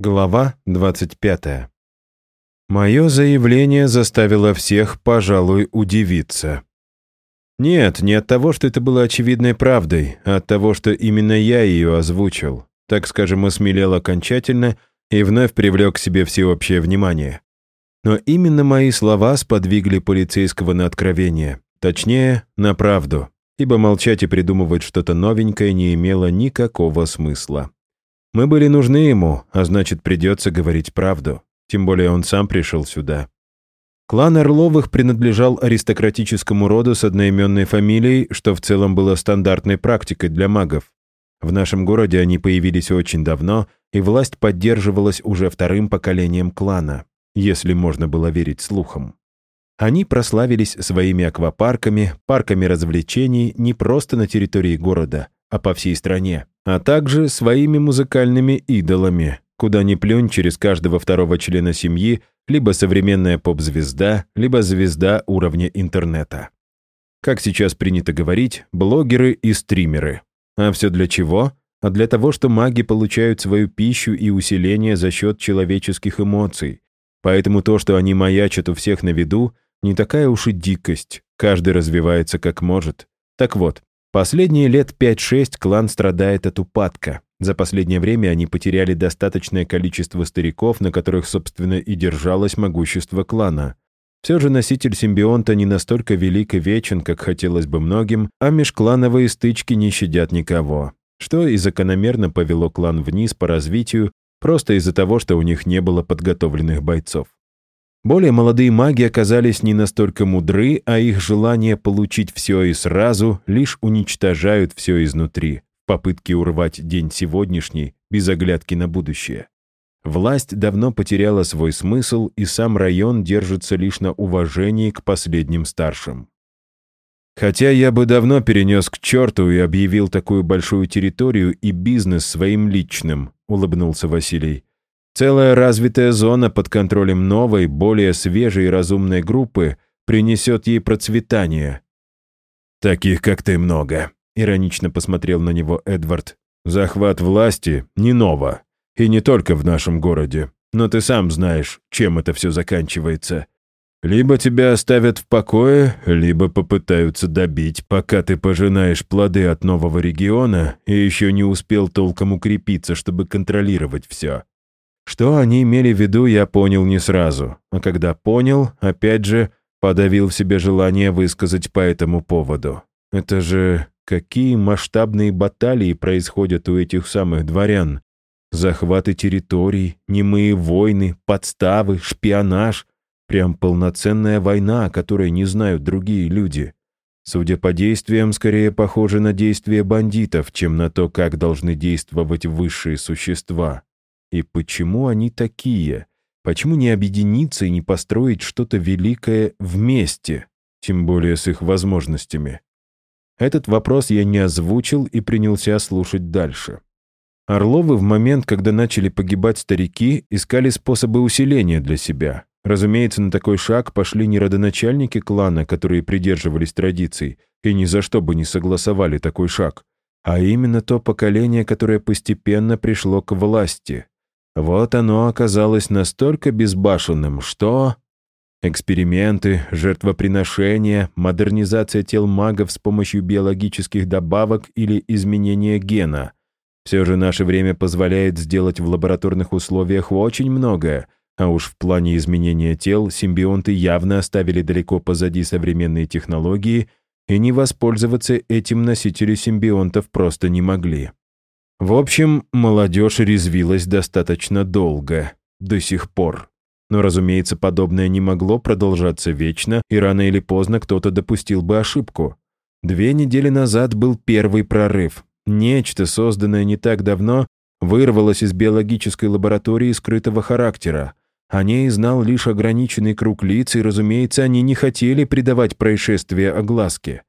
Глава 25. Мое заявление заставило всех, пожалуй, удивиться. Нет, не от того, что это было очевидной правдой, а от того, что именно я ее озвучил. Так скажем, осмелел окончательно и вновь привлек к себе всеобщее внимание. Но именно мои слова сподвигли полицейского на откровение, точнее, на правду, ибо молчать и придумывать что-то новенькое не имело никакого смысла. Мы были нужны ему, а значит, придется говорить правду. Тем более он сам пришел сюда. Клан Орловых принадлежал аристократическому роду с одноименной фамилией, что в целом было стандартной практикой для магов. В нашем городе они появились очень давно, и власть поддерживалась уже вторым поколением клана, если можно было верить слухам. Они прославились своими аквапарками, парками развлечений не просто на территории города, а по всей стране а также своими музыкальными идолами, куда ни плюнь через каждого второго члена семьи либо современная поп-звезда, либо звезда уровня интернета. Как сейчас принято говорить, блогеры и стримеры. А все для чего? А для того, что маги получают свою пищу и усиление за счет человеческих эмоций. Поэтому то, что они маячат у всех на виду, не такая уж и дикость. Каждый развивается как может. Так вот, Последние лет 5-6 клан страдает от упадка. За последнее время они потеряли достаточное количество стариков, на которых, собственно, и держалось могущество клана. Все же носитель симбионта не настолько велик и вечен, как хотелось бы многим, а межклановые стычки не щадят никого. Что и закономерно повело клан вниз по развитию, просто из-за того, что у них не было подготовленных бойцов. Более молодые маги оказались не настолько мудры, а их желание получить все и сразу лишь уничтожают все изнутри, в попытке урвать день сегодняшний без оглядки на будущее. Власть давно потеряла свой смысл, и сам район держится лишь на уважении к последним старшим. Хотя я бы давно перенес к черту и объявил такую большую территорию и бизнес своим личным, улыбнулся Василий. Целая развитая зона под контролем новой, более свежей и разумной группы принесет ей процветание. «Таких, как ты, много», — иронично посмотрел на него Эдвард. «Захват власти не ново. И не только в нашем городе. Но ты сам знаешь, чем это все заканчивается. Либо тебя оставят в покое, либо попытаются добить, пока ты пожинаешь плоды от нового региона и еще не успел толком укрепиться, чтобы контролировать все. Что они имели в виду, я понял не сразу. А когда понял, опять же, подавил в себе желание высказать по этому поводу. Это же какие масштабные баталии происходят у этих самых дворян. Захваты территорий, немые войны, подставы, шпионаж. Прям полноценная война, о которой не знают другие люди. Судя по действиям, скорее похоже на действия бандитов, чем на то, как должны действовать высшие существа. И почему они такие? Почему не объединиться и не построить что-то великое вместе, тем более с их возможностями? Этот вопрос я не озвучил и принялся слушать дальше. Орловы в момент, когда начали погибать старики, искали способы усиления для себя. Разумеется, на такой шаг пошли не родоначальники клана, которые придерживались традиций, и ни за что бы не согласовали такой шаг, а именно то поколение, которое постепенно пришло к власти. Вот оно оказалось настолько безбашенным, что... Эксперименты, жертвоприношения, модернизация тел магов с помощью биологических добавок или изменения гена. Все же наше время позволяет сделать в лабораторных условиях очень многое, а уж в плане изменения тел симбионты явно оставили далеко позади современные технологии, и не воспользоваться этим носители симбионтов просто не могли. В общем, молодежь резвилась достаточно долго, до сих пор. Но, разумеется, подобное не могло продолжаться вечно, и рано или поздно кто-то допустил бы ошибку. Две недели назад был первый прорыв. Нечто, созданное не так давно, вырвалось из биологической лаборатории скрытого характера. О ней знал лишь ограниченный круг лиц, и, разумеется, они не хотели придавать происшествие огласке.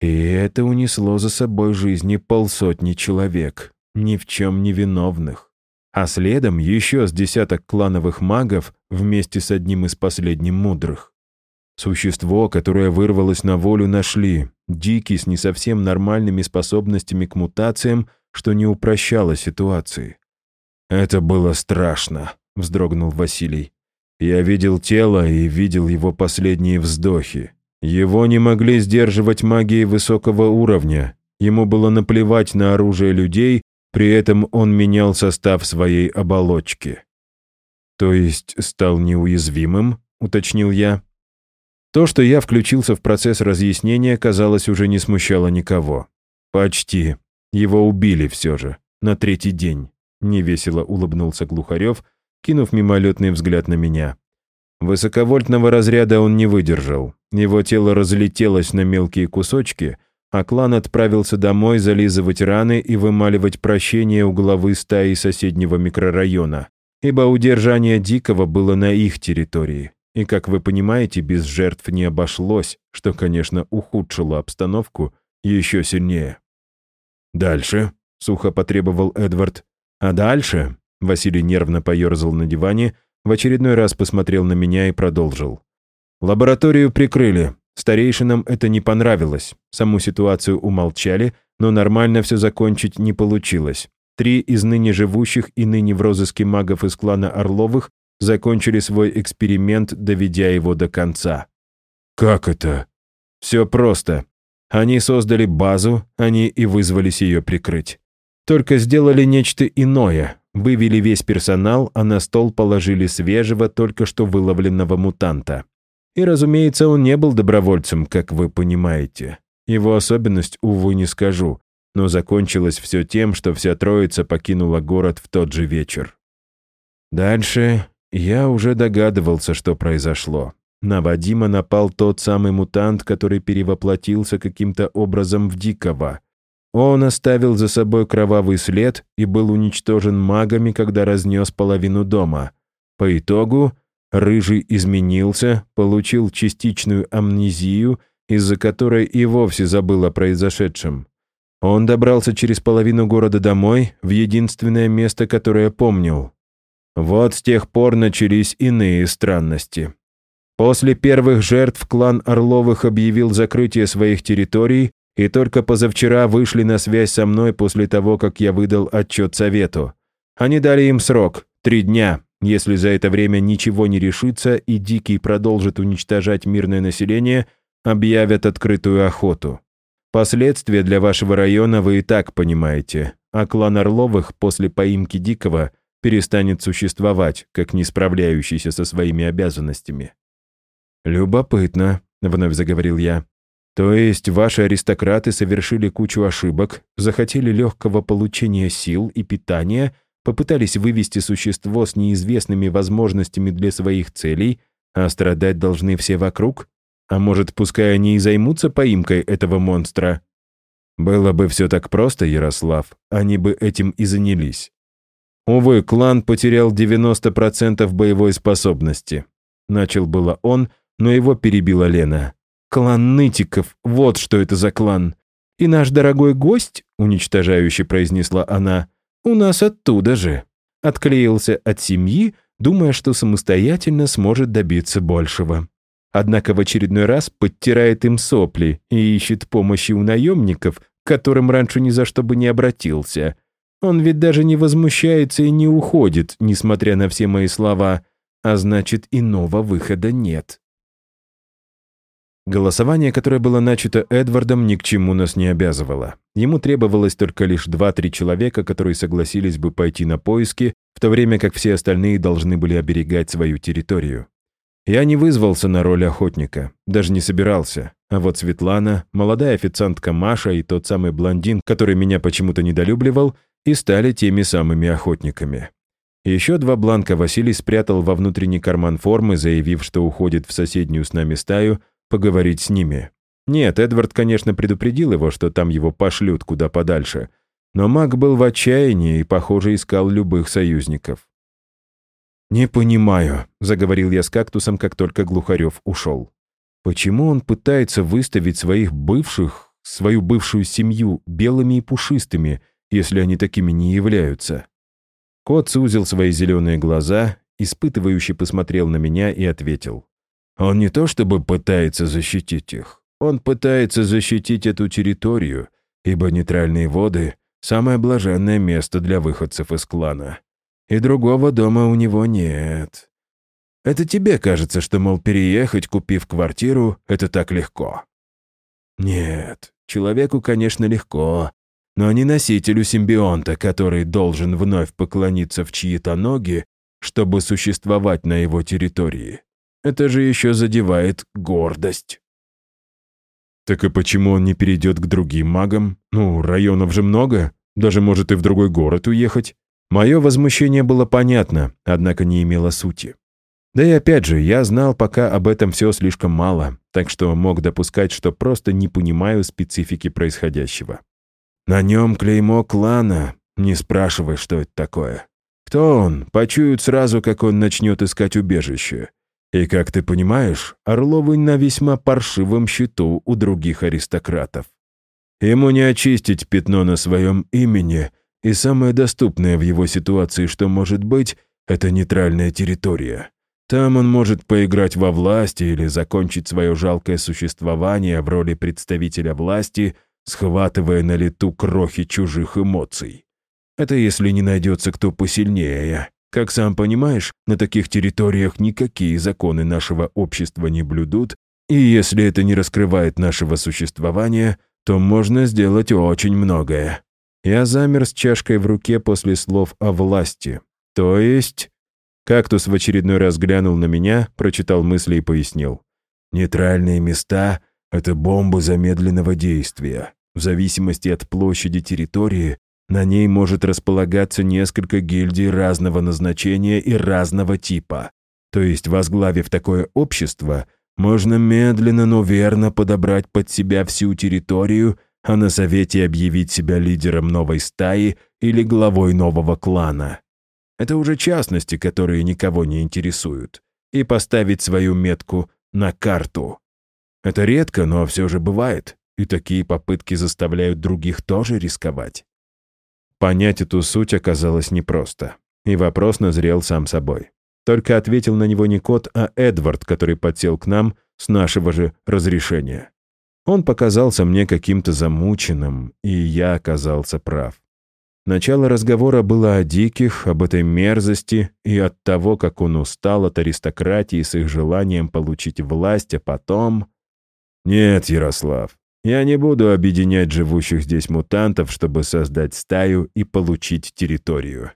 И это унесло за собой жизни полсотни человек ни в чем не виновных. А следом еще с десяток клановых магов вместе с одним из последних мудрых. Существо, которое вырвалось на волю, нашли. Дикий с не совсем нормальными способностями к мутациям, что не упрощало ситуации. «Это было страшно», — вздрогнул Василий. «Я видел тело и видел его последние вздохи. Его не могли сдерживать магии высокого уровня. Ему было наплевать на оружие людей, при этом он менял состав своей оболочки». «То есть стал неуязвимым?» — уточнил я. То, что я включился в процесс разъяснения, казалось, уже не смущало никого. «Почти. Его убили все же. На третий день», — невесело улыбнулся Глухарев, кинув мимолетный взгляд на меня. Высоковольтного разряда он не выдержал. Его тело разлетелось на мелкие кусочки, а клан отправился домой зализывать раны и вымаливать прощение у главы стаи соседнего микрорайона, ибо удержание Дикого было на их территории. И, как вы понимаете, без жертв не обошлось, что, конечно, ухудшило обстановку еще сильнее. «Дальше», — сухо потребовал Эдвард. «А дальше?» — Василий нервно поерзал на диване, в очередной раз посмотрел на меня и продолжил. «Лабораторию прикрыли. Старейшинам это не понравилось. Саму ситуацию умолчали, но нормально все закончить не получилось. Три из ныне живущих и ныне в розыске магов из клана Орловых закончили свой эксперимент, доведя его до конца. «Как это?» «Все просто. Они создали базу, они и вызвались ее прикрыть. Только сделали нечто иное. Вывели весь персонал, а на стол положили свежего, только что выловленного мутанта. И, разумеется, он не был добровольцем, как вы понимаете. Его особенность, увы, не скажу, но закончилось все тем, что вся троица покинула город в тот же вечер. Дальше я уже догадывался, что произошло. На Вадима напал тот самый мутант, который перевоплотился каким-то образом в Дикого. Он оставил за собой кровавый след и был уничтожен магами, когда разнес половину дома. По итогу Рыжий изменился, получил частичную амнезию, из-за которой и вовсе забыл о произошедшем. Он добрался через половину города домой, в единственное место, которое помнил вот с тех пор начались иные странности. После первых жертв клан Орловых объявил закрытие своих территорий и только позавчера вышли на связь со мной после того, как я выдал отчет совету. Они дали им срок – три дня. Если за это время ничего не решится и Дикий продолжит уничтожать мирное население, объявят открытую охоту. Последствия для вашего района вы и так понимаете, а клан Орловых после поимки Дикого – перестанет существовать, как не справляющийся со своими обязанностями. «Любопытно», — вновь заговорил я. «То есть ваши аристократы совершили кучу ошибок, захотели легкого получения сил и питания, попытались вывести существо с неизвестными возможностями для своих целей, а страдать должны все вокруг? А может, пускай они и займутся поимкой этого монстра?» «Было бы все так просто, Ярослав, они бы этим и занялись. Увы, клан потерял 90% боевой способности. Начал было он, но его перебила Лена. «Клан нытиков, вот что это за клан. И наш дорогой гость, уничтожающе произнесла она, у нас оттуда же. Отклеился от семьи, думая, что самостоятельно сможет добиться большего. Однако в очередной раз подтирает им сопли и ищет помощи у наемников, к которым раньше ни за что бы не обратился. Он ведь даже не возмущается и не уходит, несмотря на все мои слова, а значит, иного выхода нет. Голосование, которое было начато Эдвардом, ни к чему нас не обязывало. Ему требовалось только лишь два-три человека, которые согласились бы пойти на поиски, в то время как все остальные должны были оберегать свою территорию. Я не вызвался на роль охотника, даже не собирался. А вот Светлана, молодая официантка Маша и тот самый блондин, который меня почему-то недолюбливал, и стали теми самыми охотниками. Еще два бланка Василий спрятал во внутренний карман формы, заявив, что уходит в соседнюю с нами стаю поговорить с ними. Нет, Эдвард, конечно, предупредил его, что там его пошлют куда подальше, но маг был в отчаянии и, похоже, искал любых союзников. «Не понимаю», — заговорил я с кактусом, как только Глухарев ушел. «Почему он пытается выставить своих бывших, свою бывшую семью белыми и пушистыми, если они такими не являются. Кот сузил свои зеленые глаза, испытывающе посмотрел на меня и ответил. Он не то чтобы пытается защитить их, он пытается защитить эту территорию, ибо нейтральные воды — самое блаженное место для выходцев из клана. и другого дома у него нет. Это тебе кажется, что, мол, переехать, купив квартиру, это так легко. Нет, человеку, конечно, легко, но не носителю симбионта, который должен вновь поклониться в чьи-то ноги, чтобы существовать на его территории. Это же еще задевает гордость. Так и почему он не перейдет к другим магам? Ну, районов же много, даже может и в другой город уехать. Мое возмущение было понятно, однако не имело сути. Да и опять же, я знал пока об этом все слишком мало, так что мог допускать, что просто не понимаю специфики происходящего. На нем клеймо клана, не спрашивай, что это такое. Кто он, почуют сразу, как он начнет искать убежище. И, как ты понимаешь, Орловы на весьма паршивом счету у других аристократов. Ему не очистить пятно на своем имени, и самое доступное в его ситуации, что может быть, это нейтральная территория. Там он может поиграть во власти или закончить свое жалкое существование в роли представителя власти, схватывая на лету крохи чужих эмоций. Это если не найдется кто посильнее. Как сам понимаешь, на таких территориях никакие законы нашего общества не блюдут, и если это не раскрывает нашего существования, то можно сделать очень многое. Я замер с чашкой в руке после слов о власти. То есть Кактус в очередной раз глянул на меня, прочитал мысли и пояснил. «Нейтральные места — это бомбы замедленного действия. В зависимости от площади территории на ней может располагаться несколько гильдий разного назначения и разного типа. То есть, возглавив такое общество, можно медленно, но верно подобрать под себя всю территорию, а на совете объявить себя лидером новой стаи или главой нового клана. Это уже частности, которые никого не интересуют. И поставить свою метку на карту. Это редко, но все же бывает. И такие попытки заставляют других тоже рисковать. Понять эту суть оказалось непросто. И вопрос назрел сам собой. Только ответил на него не кот, а Эдвард, который подсел к нам с нашего же разрешения. Он показался мне каким-то замученным, и я оказался прав. Начало разговора было о диких, об этой мерзости и от того, как он устал от аристократии с их желанием получить власть, а потом... «Нет, Ярослав, я не буду объединять живущих здесь мутантов, чтобы создать стаю и получить территорию».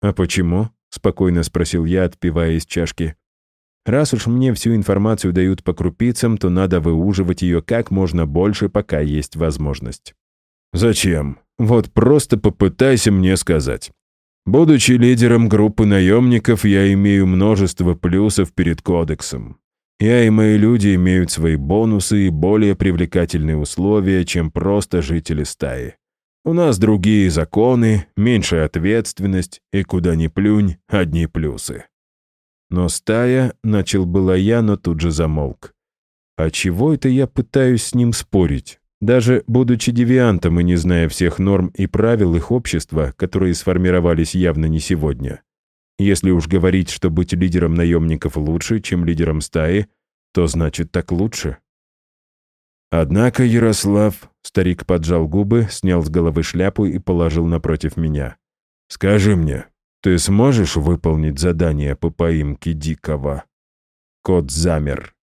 «А почему?» — спокойно спросил я, отпивая из чашки. «Раз уж мне всю информацию дают по крупицам, то надо выуживать ее как можно больше, пока есть возможность». «Зачем? Вот просто попытайся мне сказать. Будучи лидером группы наемников, я имею множество плюсов перед кодексом. Я и мои люди имеют свои бонусы и более привлекательные условия, чем просто жители стаи. У нас другие законы, меньшая ответственность, и куда ни плюнь, одни плюсы. Но стая, начал было я, но тут же замолк. А чего это я пытаюсь с ним спорить? Даже будучи девиантом и не зная всех норм и правил их общества, которые сформировались явно не сегодня. Если уж говорить, что быть лидером наемников лучше, чем лидером стаи, то значит так лучше. Однако Ярослав, старик поджал губы, снял с головы шляпу и положил напротив меня. «Скажи мне, ты сможешь выполнить задание по поимке Дикого?» Кот замер.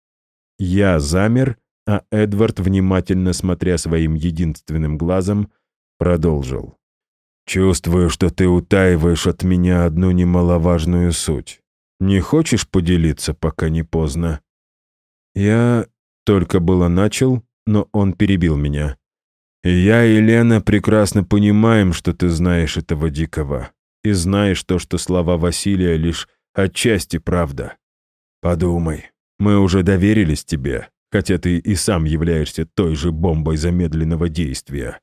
Я замер а Эдвард, внимательно смотря своим единственным глазом, продолжил. «Чувствую, что ты утаиваешь от меня одну немаловажную суть. Не хочешь поделиться, пока не поздно?» Я только было начал, но он перебил меня. «Я и Лена прекрасно понимаем, что ты знаешь этого дикого, и знаешь то, что слова Василия лишь отчасти правда. Подумай, мы уже доверились тебе, хотя ты и сам являешься той же бомбой замедленного действия.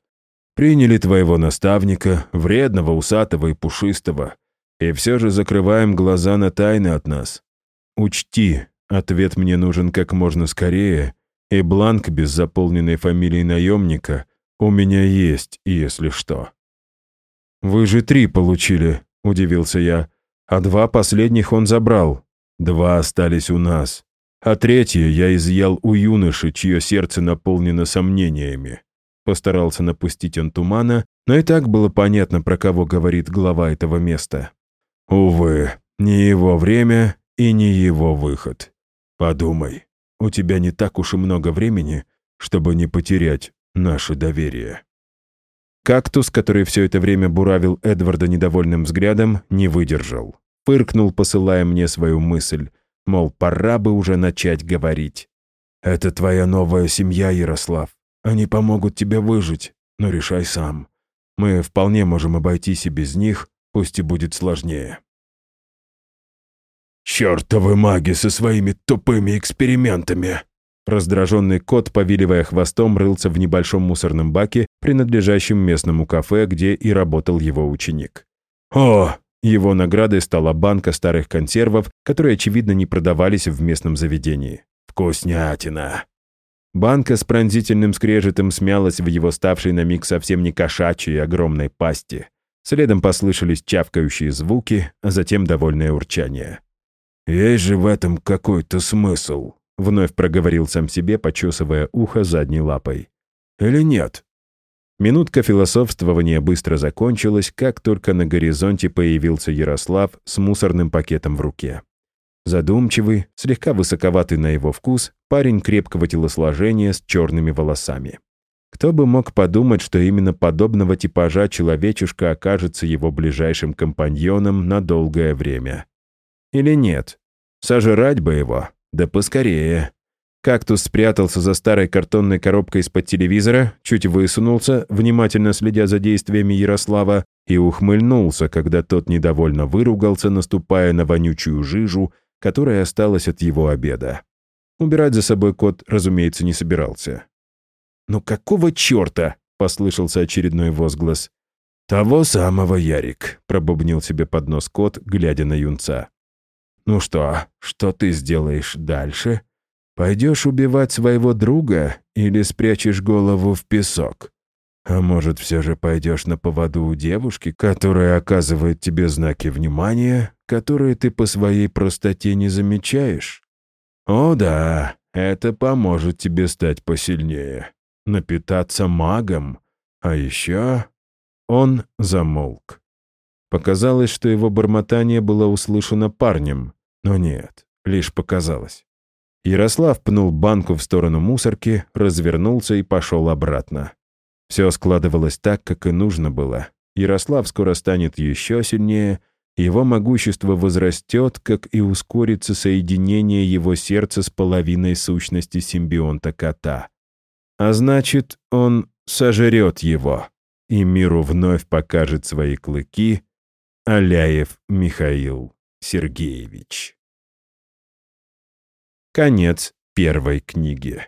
Приняли твоего наставника, вредного, усатого и пушистого, и все же закрываем глаза на тайны от нас. Учти, ответ мне нужен как можно скорее, и бланк без заполненной фамилии наемника у меня есть, если что». «Вы же три получили», — удивился я, «а два последних он забрал. Два остались у нас а третье я изъял у юноши, чье сердце наполнено сомнениями. Постарался напустить он тумана, но и так было понятно, про кого говорит глава этого места. Увы, не его время и не его выход. Подумай, у тебя не так уж и много времени, чтобы не потерять наше доверие. Кактус, который все это время буравил Эдварда недовольным взглядом, не выдержал. Пыркнул, посылая мне свою мысль, мол, пора бы уже начать говорить. «Это твоя новая семья, Ярослав. Они помогут тебе выжить, но решай сам. Мы вполне можем обойтись и без них, пусть и будет сложнее». «Чёртовы маги со своими тупыми экспериментами!» Раздраженный кот, повиливая хвостом, рылся в небольшом мусорном баке, принадлежащем местному кафе, где и работал его ученик. «О!» Его наградой стала банка старых консервов, которые, очевидно, не продавались в местном заведении. «Вкуснятина!» Банка с пронзительным скрежетом смялась в его ставшей на миг совсем не кошачьей огромной пасти. Следом послышались чавкающие звуки, а затем довольное урчание. «Есть же в этом какой-то смысл», — вновь проговорил сам себе, почесывая ухо задней лапой. «Или нет?» Минутка философствования быстро закончилась, как только на горизонте появился Ярослав с мусорным пакетом в руке. Задумчивый, слегка высоковатый на его вкус, парень крепкого телосложения с черными волосами. Кто бы мог подумать, что именно подобного типажа человечушка окажется его ближайшим компаньоном на долгое время. Или нет? Сожрать бы его, да поскорее. Кактус спрятался за старой картонной коробкой из-под телевизора, чуть высунулся, внимательно следя за действиями Ярослава, и ухмыльнулся, когда тот недовольно выругался, наступая на вонючую жижу, которая осталась от его обеда. Убирать за собой кот, разумеется, не собирался. «Ну какого черта?» — послышался очередной возглас. «Того самого, Ярик», — пробубнил себе под нос кот, глядя на юнца. «Ну что, что ты сделаешь дальше?» Пойдешь убивать своего друга или спрячешь голову в песок? А может, все же пойдешь на поводу у девушки, которая оказывает тебе знаки внимания, которые ты по своей простоте не замечаешь? О да, это поможет тебе стать посильнее, напитаться магом. А еще он замолк. Показалось, что его бормотание было услышано парнем, но нет, лишь показалось. Ярослав пнул банку в сторону мусорки, развернулся и пошел обратно. Все складывалось так, как и нужно было. Ярослав скоро станет еще сильнее, его могущество возрастет, как и ускорится соединение его сердца с половиной сущности симбионта кота. А значит, он сожрет его, и миру вновь покажет свои клыки Аляев Михаил Сергеевич. Конец первой книги.